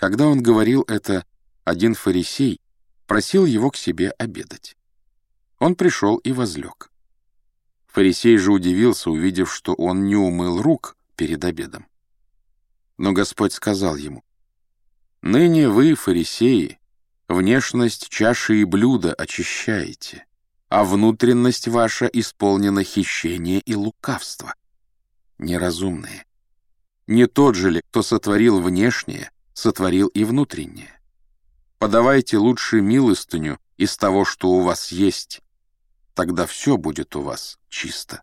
Когда он говорил это, один фарисей просил его к себе обедать. Он пришел и возлег. Фарисей же удивился, увидев, что он не умыл рук перед обедом. Но Господь сказал ему, «Ныне вы, фарисеи, внешность чаши и блюда очищаете, а внутренность ваша исполнена хищения и лукавства. Неразумные. Не тот же ли, кто сотворил внешнее, сотворил и внутреннее? Подавайте лучше милостыню из того, что у вас есть, тогда все будет у вас чисто.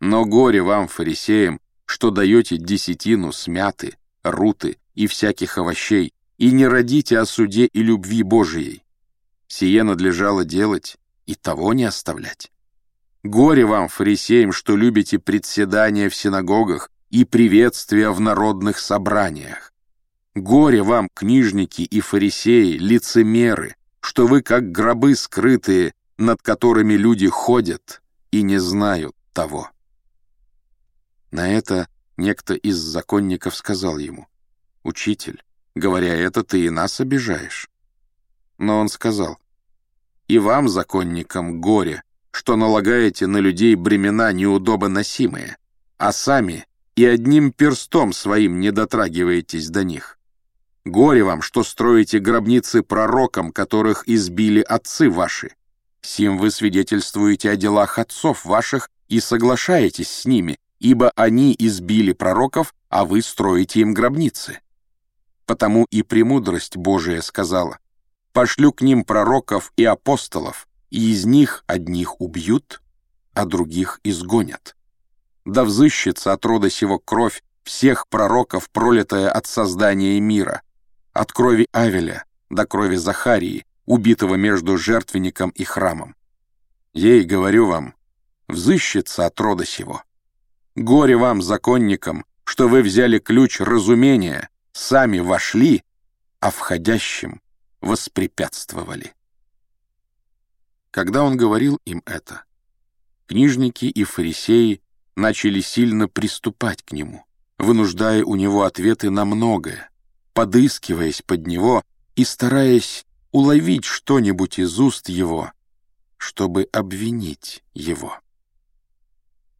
Но горе вам, фарисеям, что даете десятину смяты, руты и всяких овощей, и не родите о суде и любви Божией. Сие надлежало делать и того не оставлять. Горе вам, фарисеям, что любите председания в синагогах и приветствия в народных собраниях. Горе вам, книжники и фарисеи, лицемеры, что вы как гробы скрытые, над которыми люди ходят и не знают того. На это некто из законников сказал ему, «Учитель, говоря это, ты и нас обижаешь». Но он сказал, «И вам, законникам, горе, что налагаете на людей бремена неудобоносимые, а сами и одним перстом своим не дотрагиваетесь до них. Горе вам, что строите гробницы пророкам, которых избили отцы ваши. Сим вы свидетельствуете о делах отцов ваших и соглашаетесь с ними, ибо они избили пророков, а вы строите им гробницы. Потому и премудрость Божия сказала, «Пошлю к ним пророков и апостолов, и из них одних убьют, а других изгонят. Да взыщется от рода сего кровь всех пророков, пролитая от создания мира, от крови Авеля до крови Захарии, убитого между жертвенником и храмом. Ей, говорю вам, взыщется от рода сего. Горе вам, законникам, что вы взяли ключ разумения, сами вошли, а входящим воспрепятствовали. Когда он говорил им это, книжники и фарисеи начали сильно приступать к нему, вынуждая у него ответы на многое, подыскиваясь под него и стараясь уловить что-нибудь из уст его, чтобы обвинить его.